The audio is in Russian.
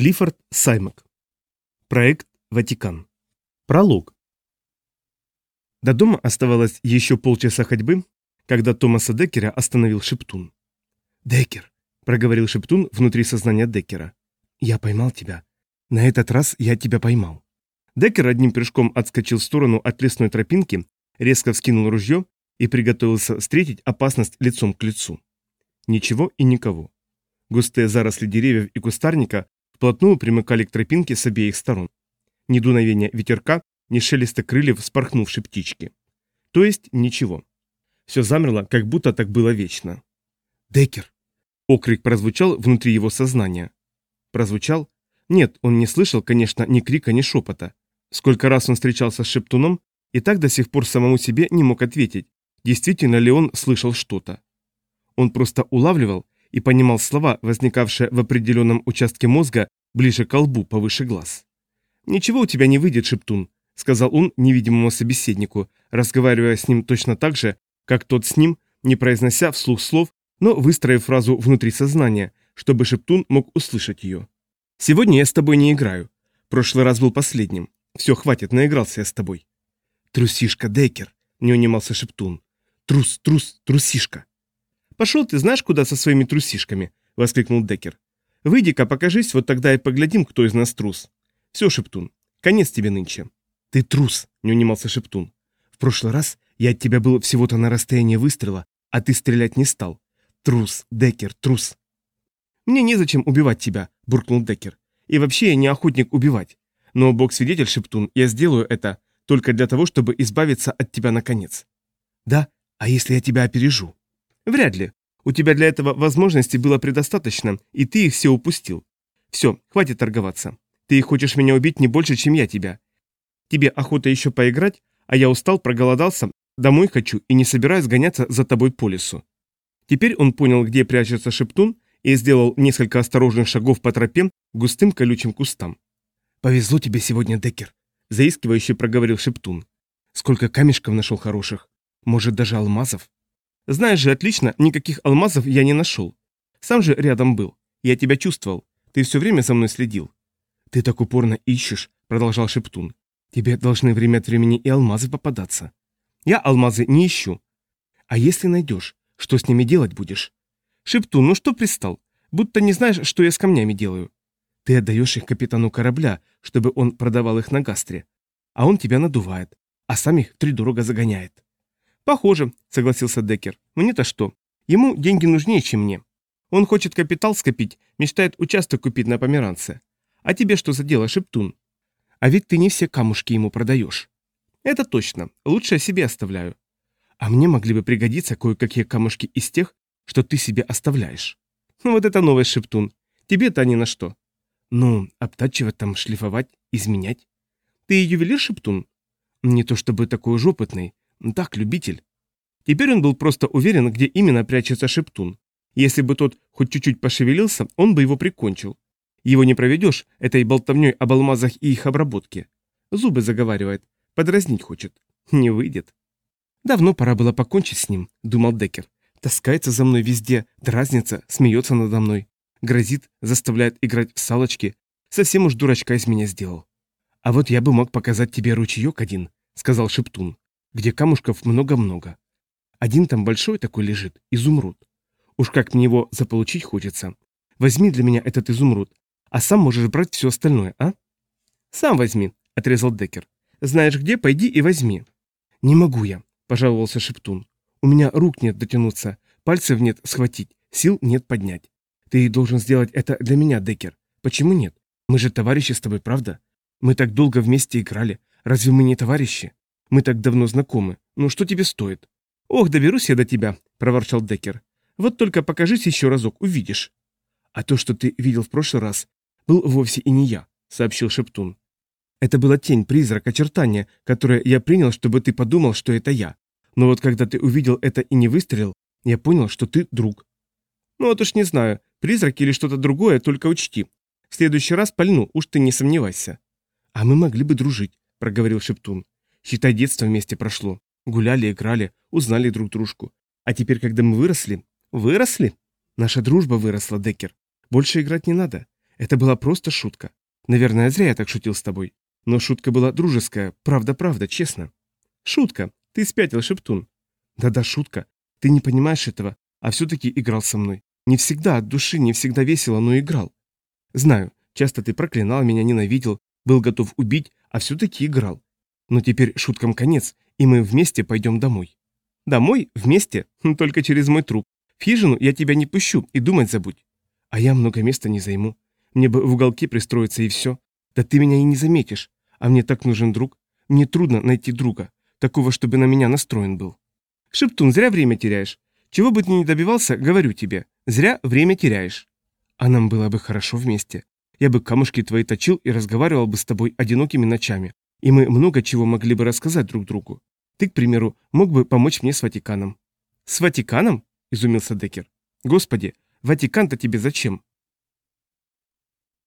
Клиффорд Саймак. Проект «Ватикан». Пролог. До дома оставалось еще полчаса ходьбы, когда Томаса Деккера остановил Шептун. «Деккер», — проговорил Шептун внутри сознания Деккера, — «я поймал тебя. На этот раз я тебя поймал». Деккер одним прыжком отскочил в сторону от лесной тропинки, резко вскинул ружье и приготовился встретить опасность лицом к лицу. Ничего и никого. Густые заросли деревьев и кустарника вплотную примыкали к тропинке с обеих сторон. Ни дуновения ветерка, ни шелеста крыльев спорхнувшей птички. То есть ничего. Все замерло, как будто так было вечно. «Деккер!» Окрик прозвучал внутри его сознания. Прозвучал? Нет, он не слышал, конечно, ни крика, ни шепота. Сколько раз он встречался с Шептуном, и так до сих пор самому себе не мог ответить, действительно ли он слышал что-то. Он просто улавливал и понимал слова, возникавшие в определенном участке мозга ближе к лбу, повыше глаз. «Ничего у тебя не выйдет, Шептун», — сказал он невидимому собеседнику, разговаривая с ним точно так же, как тот с ним, не произнося вслух слов, но выстроив фразу внутри сознания, чтобы Шептун мог услышать ее. «Сегодня я с тобой не играю. Прошлый раз был последним. Все, хватит, наигрался я с тобой». «Трусишка, Декер», — не унимался Шептун. «Трус, трус, трусишка». «Пошел ты знаешь куда со своими трусишками?» — воскликнул Деккер. «Выйди-ка, покажись, вот тогда и поглядим, кто из нас трус». «Все, Шептун, конец тебе нынче». «Ты трус», — не унимался Шептун. «В прошлый раз я от тебя был всего-то на расстоянии выстрела, а ты стрелять не стал. Трус, Деккер, трус». «Мне незачем убивать тебя», — буркнул Деккер. «И вообще я не охотник убивать. Но, бог свидетель, Шептун, я сделаю это только для того, чтобы избавиться от тебя наконец». «Да? А если я тебя опережу?» Вряд ли. У тебя для этого возможностей было предостаточно, и ты их все упустил. Все, хватит торговаться. Ты хочешь меня убить не больше, чем я тебя. Тебе охота еще поиграть, а я устал, проголодался, домой хочу и не собираюсь гоняться за тобой по лесу. Теперь он понял, где прячется Шептун, и сделал несколько осторожных шагов по тропе густым колючим кустам. «Повезло тебе сегодня, Деккер», — заискивающе проговорил Шептун. «Сколько камешков нашел хороших. Может, даже алмазов?» Знаешь же отлично, никаких алмазов я не нашел. Сам же рядом был. Я тебя чувствовал. Ты все время за мной следил. Ты так упорно ищешь, продолжал Шептун. Тебе должны время от времени и алмазы попадаться. Я алмазы не ищу. А если найдешь, что с ними делать будешь? Шептун, ну что пристал? Будто не знаешь, что я с камнями делаю. Ты отдаешь их капитану корабля, чтобы он продавал их на гастре. А он тебя надувает, а сам их тридорого загоняет. «Похоже», — согласился Деккер. «Мне-то что? Ему деньги нужнее, чем мне. Он хочет капитал скопить, мечтает участок купить на Померанце. А тебе что за дело, Шептун? А ведь ты не все камушки ему продаешь». «Это точно. Лучше я себе оставляю». «А мне могли бы пригодиться кое-какие камушки из тех, что ты себе оставляешь». «Ну вот это новый Шептун. Тебе-то они на что?» «Ну, обтачивать там, шлифовать, изменять». «Ты ювелир, Шептун?» «Не то чтобы такой уж опытный, так, любитель. Теперь он был просто уверен, где именно прячется Шептун. Если бы тот хоть чуть-чуть пошевелился, он бы его прикончил. Его не проведешь этой болтовней об алмазах и их обработке. Зубы заговаривает, подразнить хочет. Не выйдет. Давно пора было покончить с ним, думал Деккер. Таскается за мной везде, дразнится, смеется надо мной. Грозит, заставляет играть в салочки. Совсем уж дурачка из меня сделал. А вот я бы мог показать тебе ручеек один, сказал Шептун где камушков много-много. Один там большой такой лежит, изумруд. Уж как мне его заполучить хочется. Возьми для меня этот изумруд, а сам можешь брать все остальное, а? Сам возьми, отрезал Деккер. Знаешь где, пойди и возьми. Не могу я, пожаловался Шептун. У меня рук нет дотянуться, пальцев нет схватить, сил нет поднять. Ты должен сделать это для меня, Деккер. Почему нет? Мы же товарищи с тобой, правда? Мы так долго вместе играли. Разве мы не товарищи? Мы так давно знакомы. Ну что тебе стоит? Ох, доберусь я до тебя, проворчал Деккер. Вот только покажись еще разок, увидишь. А то, что ты видел в прошлый раз, был вовсе и не я, сообщил Шептун. Это была тень, призрак, очертание, которое я принял, чтобы ты подумал, что это я. Но вот когда ты увидел это и не выстрелил, я понял, что ты друг. Ну вот уж не знаю, призрак или что-то другое, только учти. В следующий раз пальну, уж ты не сомневайся. А мы могли бы дружить, проговорил Шептун. Считай, детство вместе прошло. Гуляли, играли, узнали друг дружку. А теперь, когда мы выросли... Выросли? Наша дружба выросла, Деккер. Больше играть не надо. Это была просто шутка. Наверное, зря я так шутил с тобой. Но шутка была дружеская, правда-правда, честно. Шутка. Ты спятил, Шептун. Да-да, шутка. Ты не понимаешь этого, а все-таки играл со мной. Не всегда от души, не всегда весело, но играл. Знаю, часто ты проклинал меня, ненавидел, был готов убить, а все-таки играл. Но теперь шуткам конец, и мы вместе пойдем домой. Домой? Вместе? Хм, только через мой труп. В хижину я тебя не пущу, и думать забудь. А я много места не займу. Мне бы в уголке пристроиться и все. Да ты меня и не заметишь. А мне так нужен друг. Мне трудно найти друга. Такого, чтобы на меня настроен был. Шептун, зря время теряешь. Чего бы ты ни добивался, говорю тебе. Зря время теряешь. А нам было бы хорошо вместе. Я бы камушки твои точил и разговаривал бы с тобой одинокими ночами. И мы много чего могли бы рассказать друг другу. Ты, к примеру, мог бы помочь мне с Ватиканом. С Ватиканом? Изумился Деккер. Господи, Ватикан-то тебе зачем?